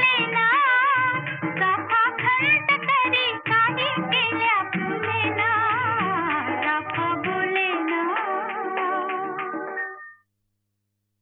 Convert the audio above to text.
Morena.